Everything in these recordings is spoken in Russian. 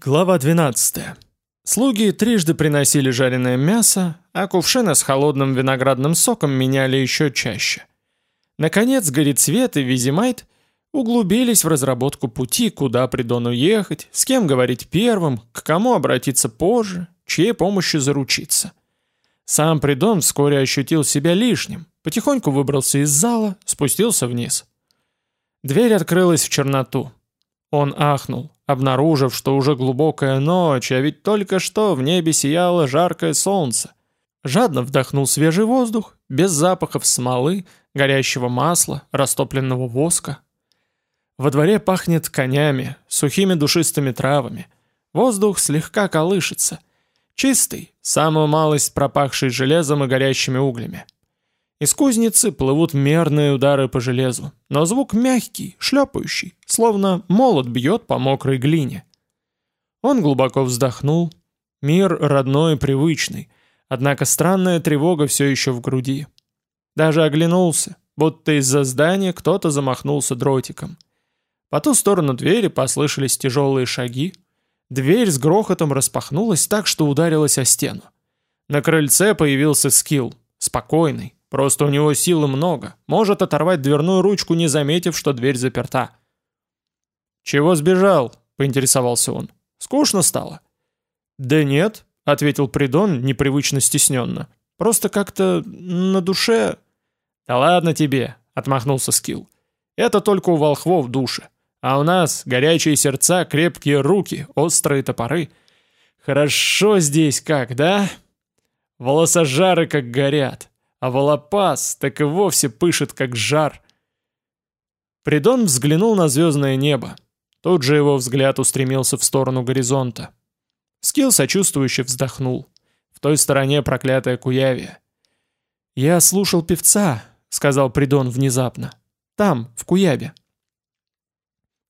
Глава 12. Слуги трижды приносили жареное мясо, а кувшины с холодным виноградным соком меняли еще чаще. Наконец, Горецвет и Визимайт углубились в разработку пути, куда Придону ехать, с кем говорить первым, к кому обратиться позже, чьей помощи заручиться. Сам Придон вскоре ощутил себя лишним, потихоньку выбрался из зала, спустился вниз. Дверь открылась в черноту. Он ахнул, обнаружив, что уже глубокая ночь, а ведь только что в небе сияло жаркое солнце. Жадно вдохнул свежий воздух, без запахов смолы, горящего масла, растопленного воска. Во дворе пахнет конями, сухими душистыми травами. Воздух слегка колышется. Чистый, самую малость пропахший железом и горящими углями. Из кузницы плывут мерные удары по железу, но звук мягкий, шлепающий, словно молот бьет по мокрой глине. Он глубоко вздохнул. Мир родной и привычный, однако странная тревога все еще в груди. Даже оглянулся, будто из-за здания кто-то замахнулся дротиком. По ту сторону двери послышались тяжелые шаги. Дверь с грохотом распахнулась так, что ударилась о стену. На крыльце появился скилл, спокойный, Просто у него силы много, может оторвать дверную ручку, не заметив, что дверь заперта. «Чего сбежал?» — поинтересовался он. «Скучно стало?» «Да нет», — ответил Придон непривычно стесненно. «Просто как-то на душе...» «Да ладно тебе», — отмахнулся Скилл. «Это только у волхвов души. А у нас горячие сердца, крепкие руки, острые топоры. Хорошо здесь как, да? Волосожары как горят а волопас так и вовсе пышет, как жар. Придон взглянул на звездное небо. Тут же его взгляд устремился в сторону горизонта. Скилл сочувствующе вздохнул. В той стороне проклятая Куявия. «Я слушал певца», — сказал Придон внезапно. «Там, в Куябе».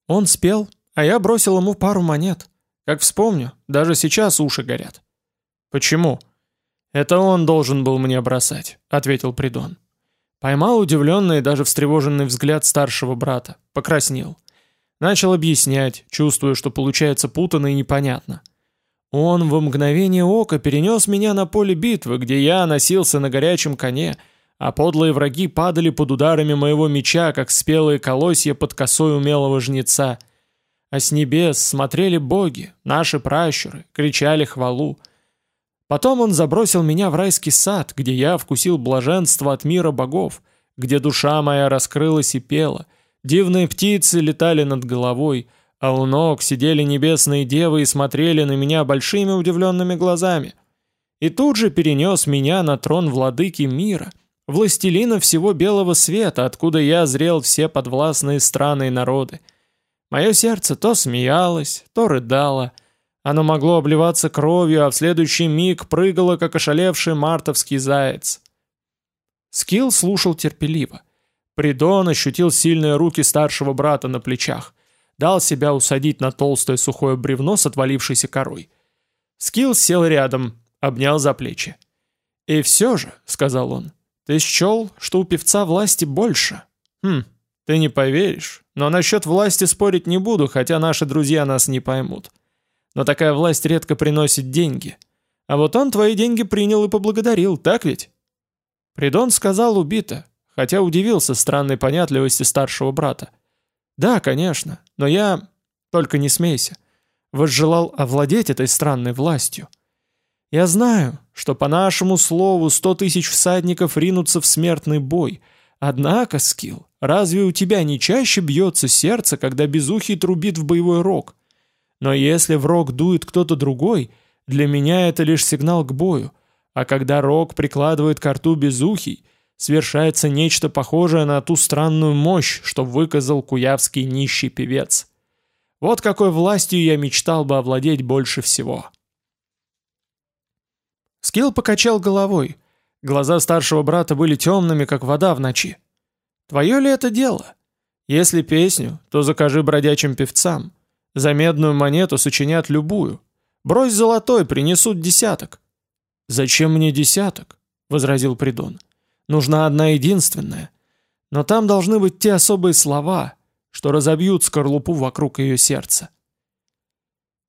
Он спел, а я бросил ему пару монет. Как вспомню, даже сейчас уши горят. «Почему?» «Это он должен был мне бросать», — ответил Придон. Поймал удивленный и даже встревоженный взгляд старшего брата, покраснел. Начал объяснять, чувствуя, что получается путано и непонятно. Он в мгновение ока перенес меня на поле битвы, где я носился на горячем коне, а подлые враги падали под ударами моего меча, как спелые колосья под косой умелого жнеца. А с небес смотрели боги, наши пращуры, кричали хвалу. Потом он забросил меня в райский сад, где я вкусил блаженство от мира богов, где душа моя раскрылась и пела, дивные птицы летали над головой, а у ног сидели небесные девы и смотрели на меня большими удивленными глазами. И тут же перенес меня на трон владыки мира, властелина всего белого света, откуда я зрел все подвластные страны и народы. Мое сердце то смеялось, то рыдало — оно могло обливаться кровью, а в следующий миг прыгало, как ошалевший мартовский заяц. Скилл слушал терпеливо. Придон ощутил сильные руки старшего брата на плечах. Дал себя усадить на толстое сухое бревно с отвалившейся корой. Скилл сел рядом, обнял за плечи. «И все же», — сказал он, — «ты счел, что у певца власти больше?» «Хм, ты не поверишь, но насчет власти спорить не буду, хотя наши друзья нас не поймут но такая власть редко приносит деньги. А вот он твои деньги принял и поблагодарил, так ведь?» Придон сказал убито, хотя удивился странной понятливости старшего брата. «Да, конечно, но я... Только не смейся. Возжелал овладеть этой странной властью. Я знаю, что по нашему слову сто тысяч всадников ринутся в смертный бой, однако, Скилл, разве у тебя не чаще бьется сердце, когда безухий трубит в боевой рог? Но если в рог дует кто-то другой, для меня это лишь сигнал к бою, а когда рог прикладывает к рту безухий, свершается нечто похожее на ту странную мощь, что выказал куявский нищий певец. Вот какой властью я мечтал бы овладеть больше всего. Скилл покачал головой. Глаза старшего брата были темными, как вода в ночи. «Твое ли это дело? Если песню, то закажи бродячим певцам. За медную монету сочинят любую. Брось золотой, принесут десяток». «Зачем мне десяток?» — возразил Придон. «Нужна одна единственная. Но там должны быть те особые слова, что разобьют скорлупу вокруг ее сердца».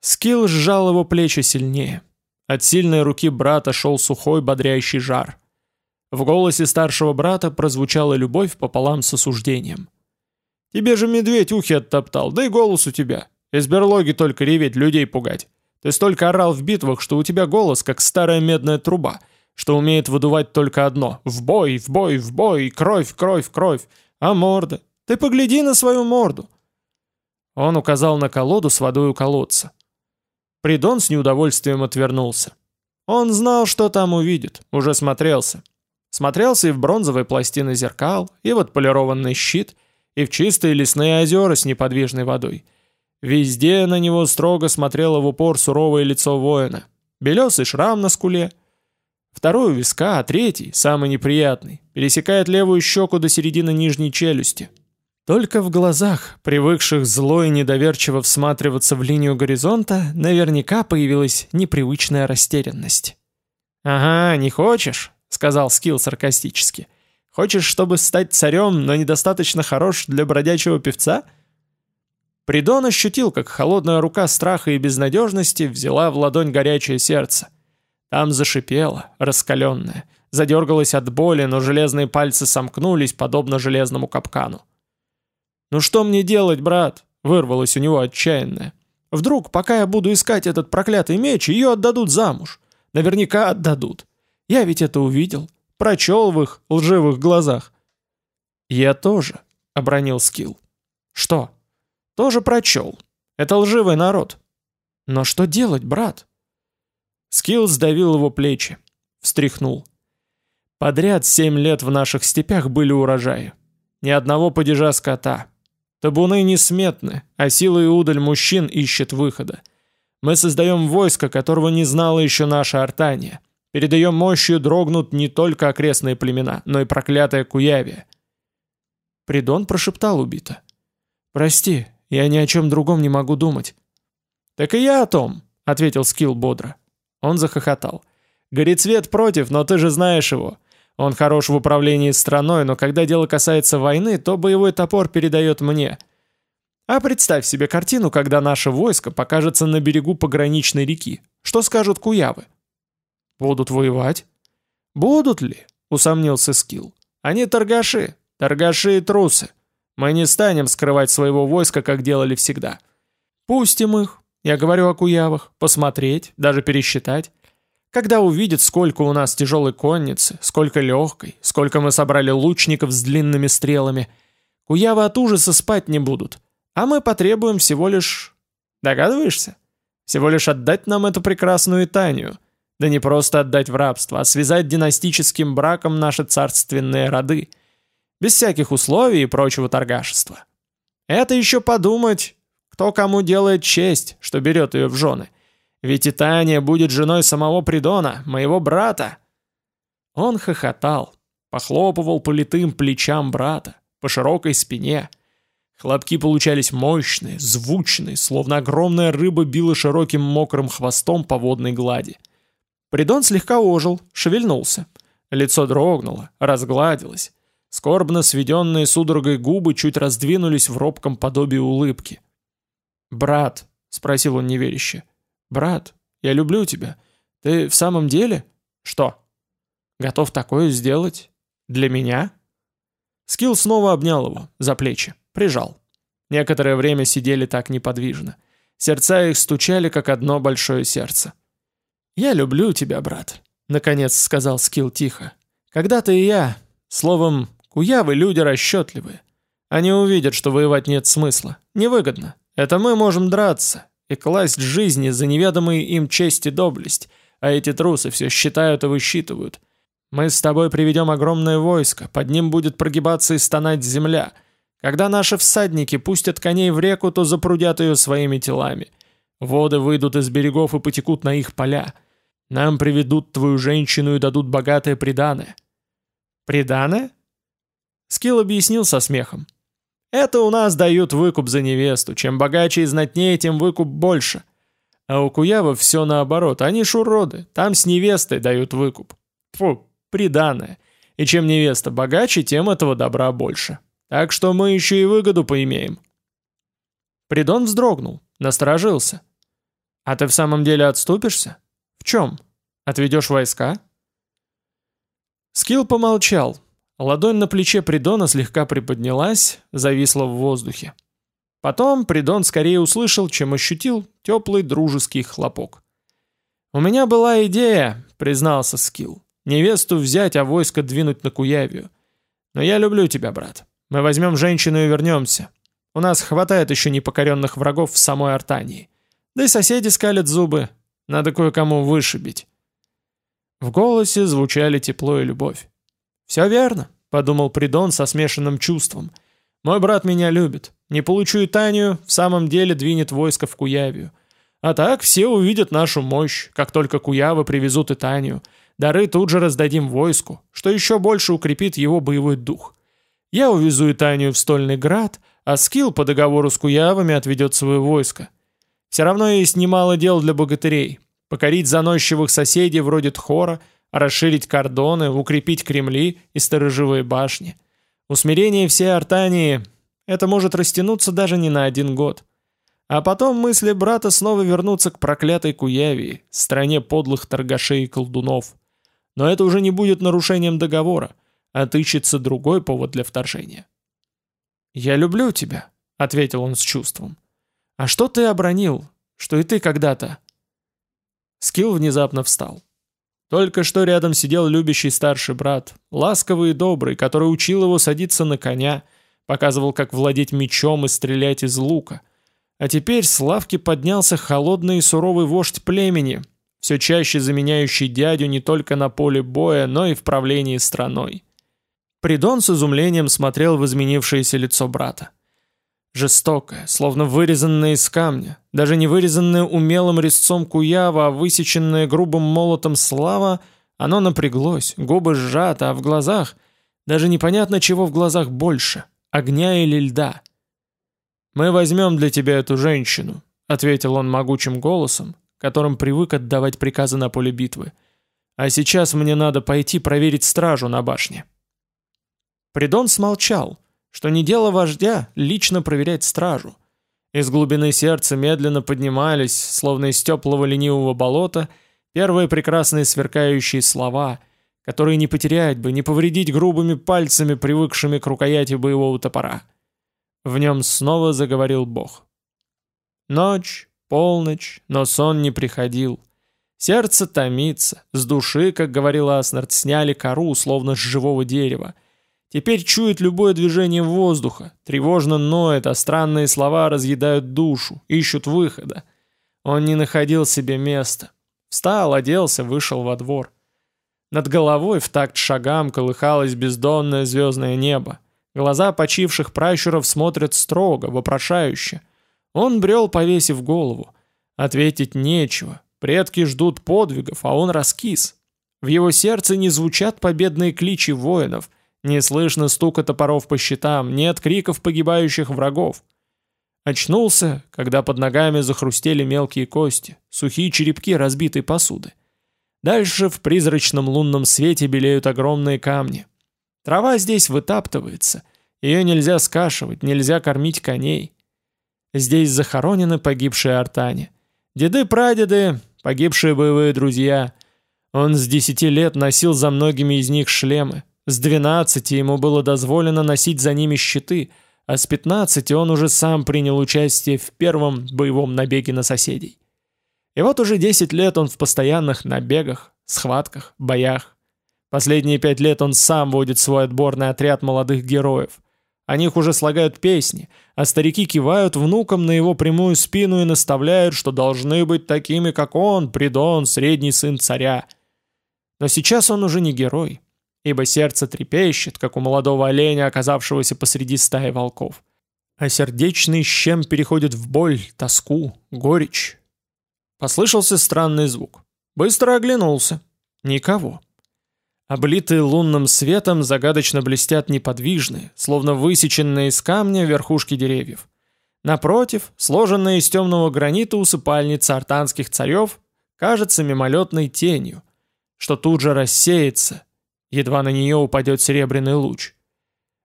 Скилл сжал его плечи сильнее. От сильной руки брата шел сухой бодрящий жар. В голосе старшего брата прозвучала любовь пополам с осуждением. «Тебе же медведь ухи оттоптал, да и голос у тебя. Из берлоги только реветь, людей пугать. Ты столько орал в битвах, что у тебя голос, как старая медная труба, что умеет выдувать только одно — в бой, в бой, в бой, кровь, кровь, кровь. А морда? Ты погляди на свою морду!» Он указал на колоду с водой у колодца. Придон с неудовольствием отвернулся. Он знал, что там увидит, уже смотрелся. Смотрелся и в бронзовые пластины зеркал, и в отполированный щит, и в чистые лесные озера с неподвижной водой. Везде на него строго смотрело в упор суровое лицо воина. Белесый шрам на скуле. Второй у виска, а третий, самый неприятный, пересекает левую щеку до середины нижней челюсти. Только в глазах, привыкших зло и недоверчиво всматриваться в линию горизонта, наверняка появилась непривычная растерянность. «Ага, не хочешь?» — сказал Скилл саркастически. «Хочешь, чтобы стать царем, но недостаточно хорош для бродячего певца?» Придон ощутил, как холодная рука страха и безнадежности взяла в ладонь горячее сердце. Там зашипело, раскаленное, задергалось от боли, но железные пальцы сомкнулись, подобно железному капкану. «Ну что мне делать, брат?» — вырвалось у него отчаянное. «Вдруг, пока я буду искать этот проклятый меч, ее отдадут замуж. Наверняка отдадут. Я ведь это увидел, прочел в их лживых глазах». «Я тоже», — обронил Скилл. «Что?» «Тоже прочел. Это лживый народ». «Но что делать, брат?» Скилл сдавил его плечи, встряхнул. Подряд семь лет в наших степях были урожаи. Ни одного падежа скота. Табуны несметны, а сила и удаль мужчин ищет выхода. Мы создаем войско, которого не знала еще наша Артания. Перед ее мощью дрогнут не только окрестные племена, но и проклятая Куявия. Придон прошептал убито. «Прости, я ни о чем другом не могу думать». «Так и я о том», — ответил Скилл бодро. Он захохотал. «Горецвет против, но ты же знаешь его. Он хорош в управлении страной, но когда дело касается войны, то боевой топор передает мне. А представь себе картину, когда наше войско покажется на берегу пограничной реки. Что скажут куявы?» Будут воевать? Будут ли? Усомнился Скилл. Они торгаши, торгаши и трусы. Мы не станем скрывать своего войска, как делали всегда. Пустим их, я говорю о куявах, посмотреть, даже пересчитать. Когда увидят, сколько у нас тяжелой конницы, сколько легкой, сколько мы собрали лучников с длинными стрелами, куявы от ужаса спать не будут. А мы потребуем всего лишь... Догадываешься? Всего лишь отдать нам эту прекрасную Итанию — да не просто отдать в рабство, а связать династическим браком наши царственные роды. Без всяких условий и прочего торгашества. Это еще подумать, кто кому делает честь, что берет ее в жены. Ведь Итания будет женой самого Придона, моего брата. Он хохотал, похлопывал по литым плечам брата, по широкой спине. Хлопки получались мощные, звучные, словно огромная рыба била широким мокрым хвостом по водной глади. Придон слегка ожил, шевельнулся. Лицо дрогнуло, разгладилось. Скорбно сведенные судорогой губы чуть раздвинулись в робком подобии улыбки. «Брат», — спросил он неверяще, — «брат, я люблю тебя. Ты в самом деле?» «Что?» «Готов такое сделать? Для меня?» Скилл снова обнял его за плечи, прижал. Некоторое время сидели так неподвижно. Сердца их стучали, как одно большое сердце. «Я люблю тебя, брат», — наконец сказал Скилл тихо. «Когда-то и я. Словом, куявы люди расчетливые. Они увидят, что воевать нет смысла. Невыгодно. Это мы можем драться и класть жизни за неведомые им честь и доблесть, а эти трусы все считают и высчитывают. Мы с тобой приведем огромное войско, под ним будет прогибаться и стонать земля. Когда наши всадники пустят коней в реку, то запрудят ее своими телами. Воды выйдут из берегов и потекут на их поля. Нам приведут твою женщину и дадут богатое приданое». «Приданое?» Скилл объяснил со смехом. «Это у нас дают выкуп за невесту. Чем богаче и знатнее, тем выкуп больше. А у куявов все наоборот. Они ж уроды. Там с невестой дают выкуп. Фу, приданое. И чем невеста богаче, тем этого добра больше. Так что мы еще и выгоду поимеем». Придон вздрогнул, насторожился. А ты в самом деле отступишься? В чем? Отведешь войска? Скилл помолчал. Ладонь на плече Придона слегка приподнялась, зависла в воздухе. Потом Придон скорее услышал, чем ощутил теплый дружеский хлопок. «У меня была идея», — признался Скилл. «Невесту взять, а войско двинуть на Куявию. Но я люблю тебя, брат. Мы возьмем женщину и вернемся. У нас хватает еще непокоренных врагов в самой Артании. Да и соседи скалят зубы. Надо кое-кому вышибить». В голосе звучали тепло и любовь. «Все верно», — подумал Придон со смешанным чувством. «Мой брат меня любит. Не получу и Танию, в самом деле двинет войско в Куявию. А так все увидят нашу мощь, как только Куявы привезут и Танию. Дары тут же раздадим войску, что еще больше укрепит его боевой дух. Я увезу Итанию в Стольный Град, а Скилл по договору с Куявами отведет свое войско. Все равно есть немало дел для богатырей. Покорить заносчивых соседей вроде Тхора, расширить кордоны, укрепить Кремли и сторожевые башни. Усмирение всей Артании – это может растянуться даже не на один год. А потом мысли брата снова вернутся к проклятой Куявии, стране подлых торгашей и колдунов. Но это уже не будет нарушением договора, а отыщется другой повод для вторжения. «Я люблю тебя», — ответил он с чувством. «А что ты обронил? Что и ты когда-то?» Скилл внезапно встал. Только что рядом сидел любящий старший брат, ласковый и добрый, который учил его садиться на коня, показывал, как владеть мечом и стрелять из лука. А теперь с лавки поднялся холодный и суровый вождь племени, все чаще заменяющий дядю не только на поле боя, но и в правлении страной. Придон с изумлением смотрел в изменившееся лицо брата. Жестокое, словно вырезанное из камня, даже не вырезанное умелым резцом куява, а высеченное грубым молотом слава, оно напряглось, губы сжаты, а в глазах, даже непонятно чего в глазах больше, огня или льда. «Мы возьмем для тебя эту женщину», — ответил он могучим голосом, которым привык отдавать приказы на поле битвы. «А сейчас мне надо пойти проверить стражу на башне». Придон смолчал, что не дело вождя лично проверять стражу. Из глубины сердца медленно поднимались, словно из теплого ленивого болота, первые прекрасные сверкающие слова, которые не потерять бы, не повредить грубыми пальцами, привыкшими к рукояти боевого топора. В нем снова заговорил Бог. Ночь, полночь, но сон не приходил. Сердце томится, с души, как говорил Аснард, сняли кору, словно с живого дерева — Теперь чует любое движение воздуха, тревожно ноет, а странные слова разъедают душу, ищут выхода. Он не находил себе места. Встал, оделся, вышел во двор. Над головой в такт шагам колыхалось бездонное звездное небо. Глаза почивших пращуров смотрят строго, вопрошающе. Он брел, повесив голову. Ответить нечего. Предки ждут подвигов, а он раскис. В его сердце не звучат победные кличи воинов — не слышно стука топоров по щитам, нет криков погибающих врагов. Очнулся, когда под ногами захрустели мелкие кости, сухие черепки разбитой посуды. Дальше в призрачном лунном свете белеют огромные камни. Трава здесь вытаптывается, ее нельзя скашивать, нельзя кормить коней. Здесь захоронены погибшие артане. Деды-прадеды, погибшие боевые друзья. Он с десяти лет носил за многими из них шлемы, с 12 ему было дозволено носить за ними щиты, а с 15 он уже сам принял участие в первом боевом набеге на соседей. И вот уже 10 лет он в постоянных набегах, схватках, боях. Последние пять лет он сам водит свой отборный отряд молодых героев. О них уже слагают песни, а старики кивают внукам на его прямую спину и наставляют, что должны быть такими, как он, Придон, средний сын царя. Но сейчас он уже не герой, ибо сердце трепещет, как у молодого оленя, оказавшегося посреди стаи волков. А сердечный щем переходит в боль, тоску, горечь. Послышался странный звук. Быстро оглянулся. Никого. Облитые лунным светом загадочно блестят неподвижные, словно высеченные из камня верхушки деревьев. Напротив, сложенная из темного гранита усыпальница артанских царев кажется мимолетной тенью, что тут же рассеется, едва на нее упадет серебряный луч.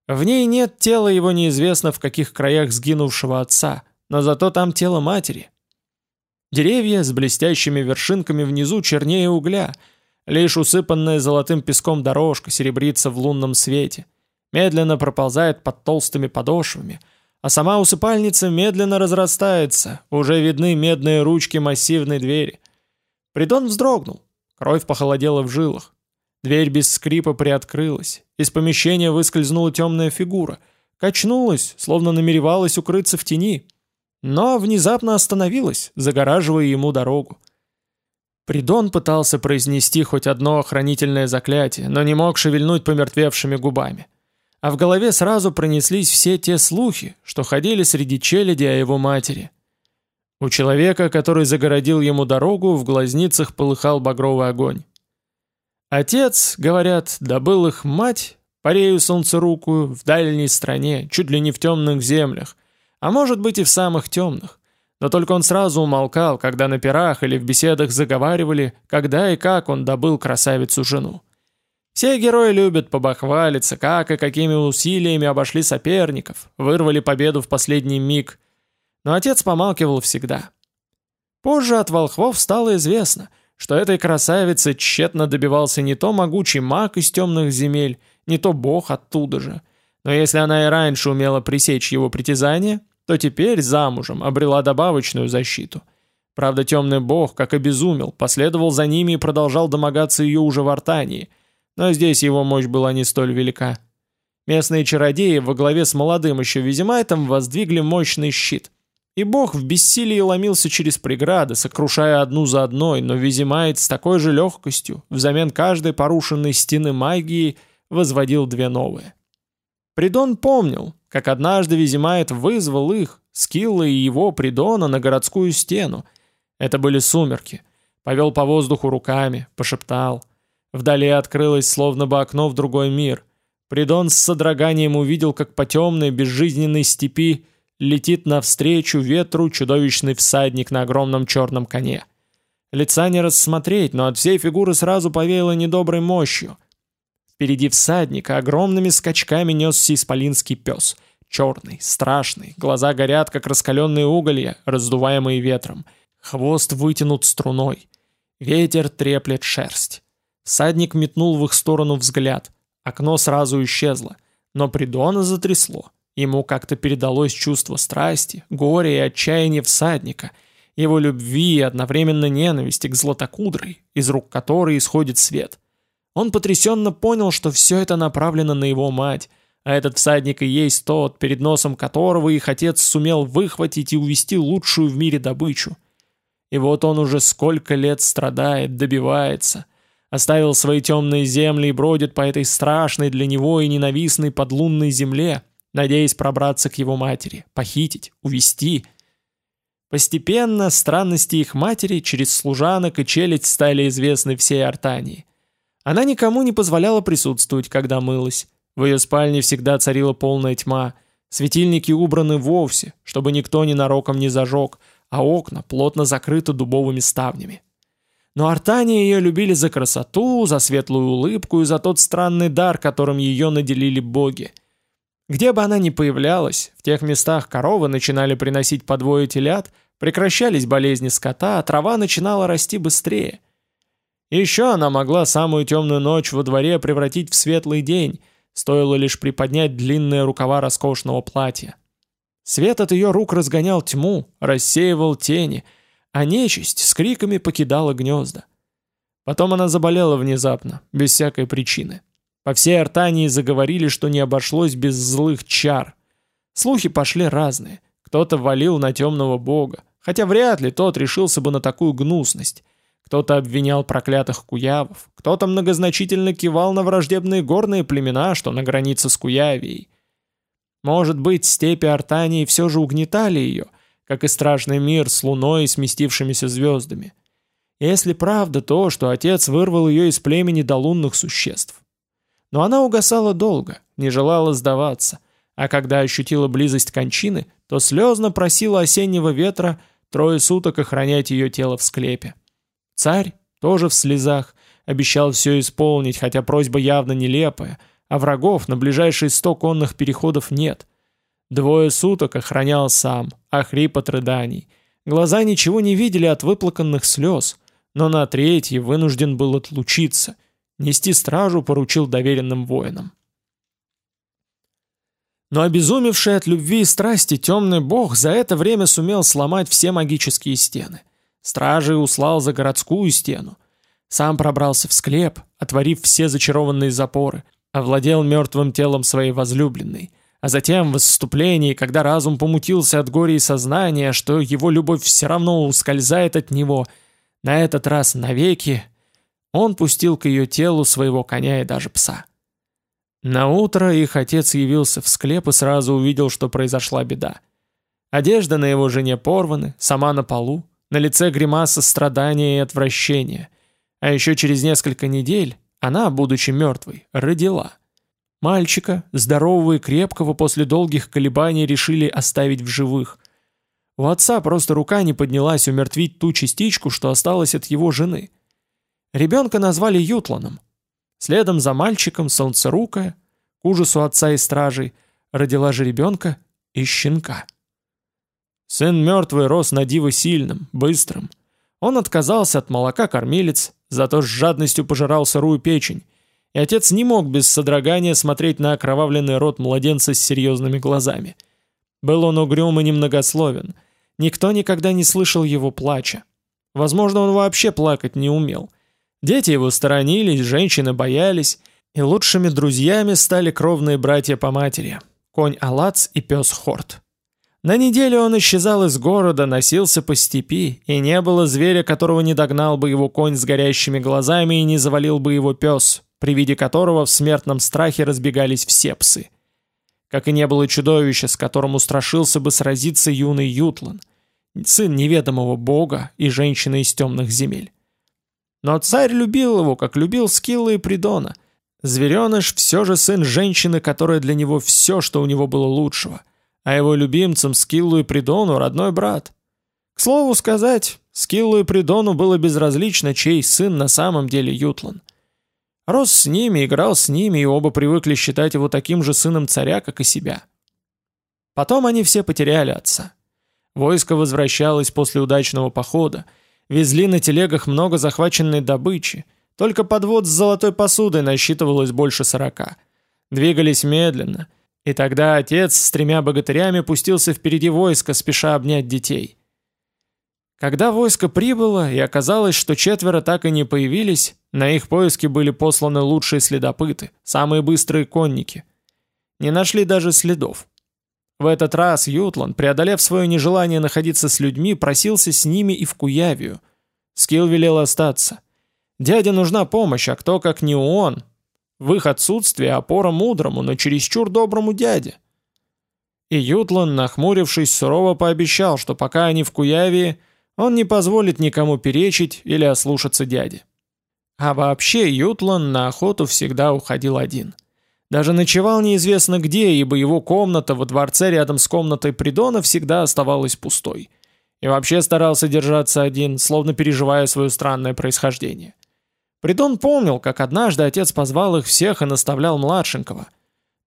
В ней нет тела его неизвестно в каких краях сгинувшего отца, но зато там тело матери. Деревья с блестящими вершинками внизу чернее угля, лишь усыпанная золотым песком дорожка серебрится в лунном свете, медленно проползает под толстыми подошвами, а сама усыпальница медленно разрастается, уже видны медные ручки массивной двери. Придон вздрогнул, кровь похолодела в жилах. Дверь без скрипа приоткрылась, из помещения выскользнула темная фигура, качнулась, словно намеревалась укрыться в тени но внезапно остановилась, загораживая ему дорогу. Придон пытался произнести хоть одно охранительное заклятие, но не мог шевельнуть помертвевшими губами. А в голове сразу пронеслись все те слухи, что ходили среди челяди о его матери. У человека, который загородил ему дорогу, в глазницах полыхал багровый огонь. Отец, говорят, добыл их мать, парею солнцерукую, в дальней стране, чуть ли не в темных землях, а может быть и в самых темных. Но только он сразу умолкал, когда на пирах или в беседах заговаривали, когда и как он добыл красавицу-жену. Все герои любят побахвалиться, как и какими усилиями обошли соперников, вырвали победу в последний миг. Но отец помалкивал всегда. Позже от волхвов стало известно, что этой красавице тщетно добивался не то могучий маг из темных земель, не то бог оттуда же. Но если она и раньше умела пресечь его притязания, то теперь замужем обрела добавочную защиту. Правда, темный бог, как обезумел, последовал за ними и продолжал домогаться ее уже в Артании, но здесь его мощь была не столь велика. Местные чародеи во главе с молодым еще Визимайтом воздвигли мощный щит. И бог в бессилии ломился через преграды, сокрушая одну за одной, но Визимайт с такой же легкостью, взамен каждой порушенной стены магии, возводил две новые. Придон помнил, как однажды Визимайт вызвал их, Скилла и его Придона, на городскую стену. Это были сумерки. Повел по воздуху руками, пошептал. Вдали открылось словно бы окно в другой мир. Придон с содроганием увидел, как по темной безжизненной степи летит навстречу ветру чудовищный всадник на огромном черном коне. Лица не рассмотреть, но от всей фигуры сразу повеяло недоброй мощью. Впереди всадника огромными скачками несся исполинский пес. Черный, страшный, глаза горят, как раскаленные уголья, раздуваемые ветром. Хвост вытянут струной. Ветер треплет шерсть. Всадник метнул в их сторону взгляд. Окно сразу исчезло. Но Придона затрясло. Ему как-то передалось чувство страсти, горя и отчаяния всадника, его любви и одновременно ненависти к златокудрой, из рук которой исходит свет. Он потрясенно понял, что все это направлено на его мать, а этот всадник и есть тот, перед носом которого их отец сумел выхватить и увести лучшую в мире добычу. И вот он уже сколько лет страдает, добивается, оставил свои темные земли и бродит по этой страшной для него и ненавистной подлунной земле, надеясь пробраться к его матери, похитить, увести. Постепенно странности их матери через служанок и челядь стали известны всей Артании. Она никому не позволяла присутствовать, когда мылась. В ее спальне всегда царила полная тьма. Светильники убраны вовсе, чтобы никто ненароком не зажег, а окна плотно закрыты дубовыми ставнями. Но Артания ее любили за красоту, за светлую улыбку и за тот странный дар, которым ее наделили боги. Где бы она ни появлялась, в тех местах коровы начинали приносить по двое телят, прекращались болезни скота, а трава начинала расти быстрее – еще она могла самую темную ночь во дворе превратить в светлый день, стоило лишь приподнять длинные рукава роскошного платья. Свет от ее рук разгонял тьму, рассеивал тени, а нечисть с криками покидала гнезда. Потом она заболела внезапно, без всякой причины. По всей Артании заговорили, что не обошлось без злых чар. Слухи пошли разные. Кто-то валил на темного бога, хотя вряд ли тот решился бы на такую гнусность. Кто-то обвинял проклятых куявов, кто-то многозначительно кивал на враждебные горные племена, что на границе с Куявией. Может быть, степи Артании все же угнетали ее, как и страшный мир с луной и сместившимися звездами. Если правда то, что отец вырвал ее из племени до лунных существ. Но она угасала долго, не желала сдаваться, а когда ощутила близость кончины, то слезно просила осеннего ветра трое суток охранять ее тело в склепе. Царь, тоже в слезах, обещал все исполнить, хотя просьба явно нелепая, а врагов на ближайшие сто конных переходов нет. Двое суток охранял сам, охрип от рыданий. Глаза ничего не видели от выплаканных слез, но на третьей вынужден был отлучиться. Нести стражу поручил доверенным воинам. Но обезумевший от любви и страсти темный бог за это время сумел сломать все магические стены. Стражей услал за городскую стену. Сам пробрался в склеп, отворив все зачарованные запоры, овладел мертвым телом своей возлюбленной, а затем в выступлении, когда разум помутился от горя и сознания, что его любовь все равно ускользает от него, на этот раз навеки, он пустил к ее телу своего коня и даже пса. На утро их отец явился в склеп и сразу увидел, что произошла беда. Одежда на его жене порваны, сама на полу, на лице гримаса страдания и отвращения. А еще через несколько недель она, будучи мертвой, родила. Мальчика, здорового и крепкого, после долгих колебаний решили оставить в живых. У отца просто рука не поднялась умертвить ту частичку, что осталась от его жены. Ребенка назвали Ютланом. Следом за мальчиком солнцерукая, к ужасу отца и стражей, родила же ребенка и щенка. Сын мертвый рос на диво сильным, быстрым. Он отказался от молока кормилец, зато с жадностью пожирал сырую печень, и отец не мог без содрогания смотреть на окровавленный рот младенца с серьезными глазами. Был он угрюм и немногословен. Никто никогда не слышал его плача. Возможно, он вообще плакать не умел. Дети его сторонились, женщины боялись, и лучшими друзьями стали кровные братья по матери — конь Алац и пес Хорт. На неделю он исчезал из города, носился по степи, и не было зверя, которого не догнал бы его конь с горящими глазами и не завалил бы его пес, при виде которого в смертном страхе разбегались все псы. Как и не было чудовища, с которым устрашился бы сразиться юный Ютлан, сын неведомого бога и женщины из темных земель. Но царь любил его, как любил Скилла и Придона. Звереныш все же сын женщины, которая для него все, что у него было лучшего — а его любимцам Скиллу и Придону родной брат. К слову сказать, Скиллу и Придону было безразлично, чей сын на самом деле Ютлан. Рос с ними, играл с ними, и оба привыкли считать его таким же сыном царя, как и себя. Потом они все потеряли отца. Войско возвращалось после удачного похода, везли на телегах много захваченной добычи, только подвод с золотой посудой насчитывалось больше сорока. Двигались медленно — и тогда отец с тремя богатырями пустился впереди войска, спеша обнять детей. Когда войско прибыло, и оказалось, что четверо так и не появились, на их поиски были посланы лучшие следопыты, самые быстрые конники. Не нашли даже следов. В этот раз Ютланд, преодолев свое нежелание находиться с людьми, просился с ними и в Куявию. Скилл велел остаться. Дяде нужна помощь, а кто, как не он, в их отсутствие опора мудрому, но чересчур доброму дяде. И Ютлан, нахмурившись, сурово пообещал, что пока они в Куявии, он не позволит никому перечить или ослушаться дяди. А вообще Ютлан на охоту всегда уходил один. Даже ночевал неизвестно где, ибо его комната во дворце рядом с комнатой Придона всегда оставалась пустой. И вообще старался держаться один, словно переживая свое странное происхождение. Придон помнил, как однажды отец позвал их всех и наставлял младшенького.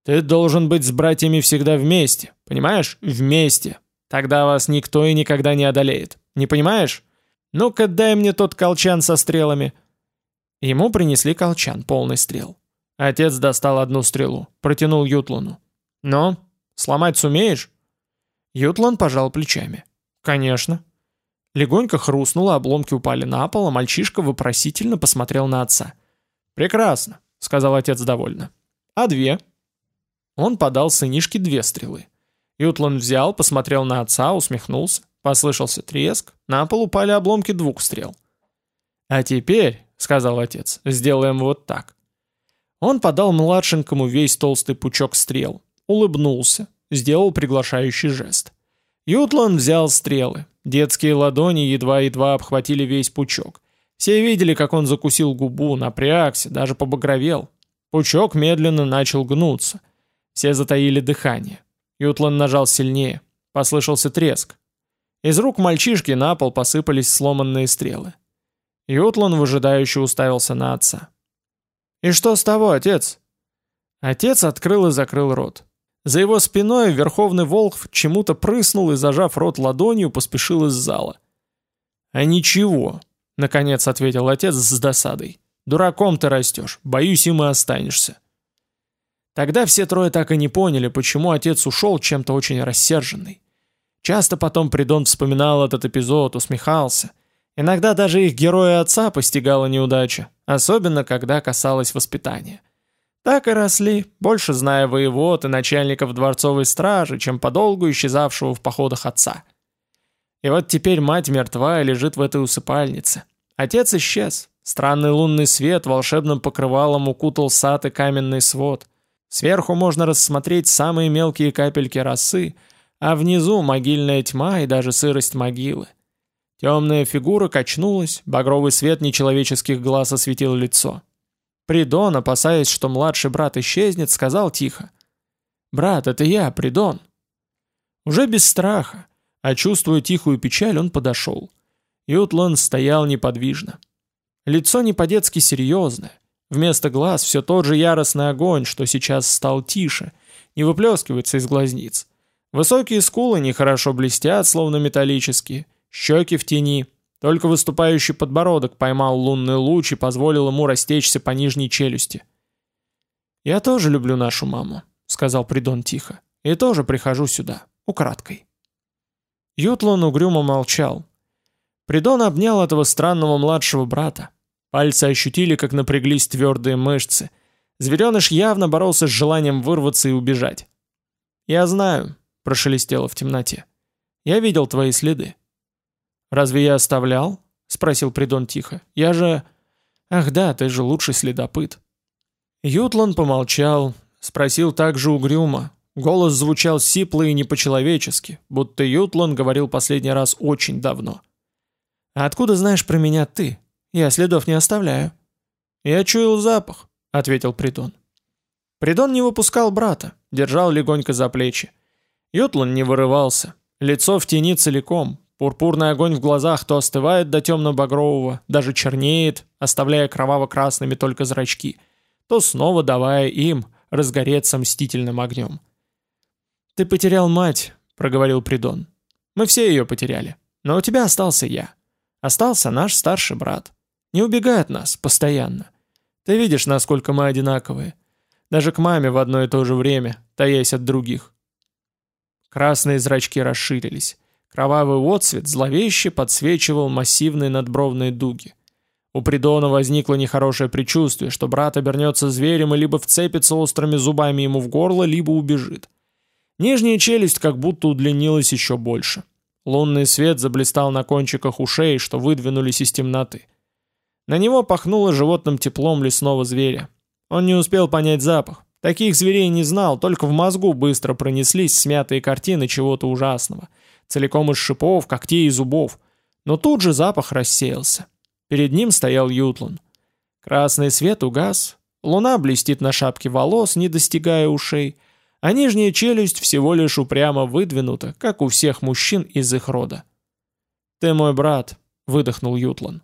«Ты должен быть с братьями всегда вместе, понимаешь? Вместе. Тогда вас никто и никогда не одолеет. Не понимаешь? Ну-ка дай мне тот колчан со стрелами». Ему принесли колчан, полный стрел. Отец достал одну стрелу, протянул Ютлану. «Ну, сломать сумеешь?» Ютлан пожал плечами. «Конечно. Легонько хрустнуло, обломки упали на пол, а мальчишка вопросительно посмотрел на отца. «Прекрасно», — сказал отец довольно. «А две?» Он подал сынишке две стрелы. Ютлан взял, посмотрел на отца, усмехнулся. Послышался треск, на пол упали обломки двух стрел. «А теперь», — сказал отец, — «сделаем вот так». Он подал младшенькому весь толстый пучок стрел, улыбнулся, сделал приглашающий жест. Ютлан взял стрелы, Детские ладони едва-едва обхватили весь пучок. Все видели, как он закусил губу, напрягся, даже побагровел. Пучок медленно начал гнуться. Все затаили дыхание. Ютлан нажал сильнее. Послышался треск. Из рук мальчишки на пол посыпались сломанные стрелы. Ютлан выжидающе уставился на отца. «И что с того, отец?» Отец открыл и закрыл рот. За его спиной верховный волк чему-то прыснул и, зажав рот ладонью, поспешил из зала. «А ничего», — наконец ответил отец с досадой. «Дураком ты растешь, боюсь, и останешься». Тогда все трое так и не поняли, почему отец ушел чем-то очень рассерженный. Часто потом Придон вспоминал этот эпизод, усмехался. Иногда даже их героя отца постигала неудача, особенно когда касалось воспитания. Так и росли, больше зная воевод и начальников дворцовой стражи, чем подолгу исчезавшего в походах отца. И вот теперь мать мертва и лежит в этой усыпальнице. Отец исчез. Странный лунный свет волшебным покрывалом укутал сад и каменный свод. Сверху можно рассмотреть самые мелкие капельки росы, а внизу могильная тьма и даже сырость могилы. Темная фигура качнулась, багровый свет нечеловеческих глаз осветил лицо. Придон, опасаясь, что младший брат исчезнет, сказал тихо. «Брат, это я, Придон». Уже без страха, а чувствуя тихую печаль, он подошел. Ютлан стоял неподвижно. Лицо не по-детски серьезное. Вместо глаз все тот же яростный огонь, что сейчас стал тише, не выплескивается из глазниц. Высокие скулы нехорошо блестят, словно металлические, щеки в тени — только выступающий подбородок поймал лунный луч и позволил ему растечься по нижней челюсти. «Я тоже люблю нашу маму», — сказал Придон тихо, — «и тоже прихожу сюда, украдкой». Ютлан угрюмо молчал. Придон обнял этого странного младшего брата. Пальцы ощутили, как напряглись твердые мышцы. Звереныш явно боролся с желанием вырваться и убежать. «Я знаю», — прошелестело в темноте. «Я видел твои следы. «Разве я оставлял?» — спросил Придон тихо. «Я же...» «Ах да, ты же лучший следопыт». Ютлан помолчал, спросил также угрюмо. Голос звучал сипло и не по-человечески, будто Ютлан говорил последний раз очень давно. «А откуда знаешь про меня ты? Я следов не оставляю». «Я чуял запах», — ответил Придон. Придон не выпускал брата, держал легонько за плечи. Ютлан не вырывался, лицо в тени целиком, Пурпурный огонь в глазах то остывает до темно-багрового, даже чернеет, оставляя кроваво-красными только зрачки, то снова давая им разгореться мстительным огнем. «Ты потерял мать», — проговорил Придон. «Мы все ее потеряли. Но у тебя остался я. Остался наш старший брат. Не убегай от нас постоянно. Ты видишь, насколько мы одинаковые. Даже к маме в одно и то же время, таясь от других». Красные зрачки расширились. Кровавый отцвет зловеще подсвечивал массивные надбровные дуги. У Придона возникло нехорошее предчувствие, что брат обернется зверем и либо вцепится острыми зубами ему в горло, либо убежит. Нижняя челюсть как будто удлинилась еще больше. Лунный свет заблистал на кончиках ушей, что выдвинулись из темноты. На него пахнуло животным теплом лесного зверя. Он не успел понять запах. Таких зверей не знал, только в мозгу быстро пронеслись смятые картины чего-то ужасного — целиком из шипов, когтей и зубов. Но тут же запах рассеялся. Перед ним стоял Ютлан. Красный свет угас, луна блестит на шапке волос, не достигая ушей, а нижняя челюсть всего лишь упрямо выдвинута, как у всех мужчин из их рода. «Ты мой брат», — выдохнул Ютлан.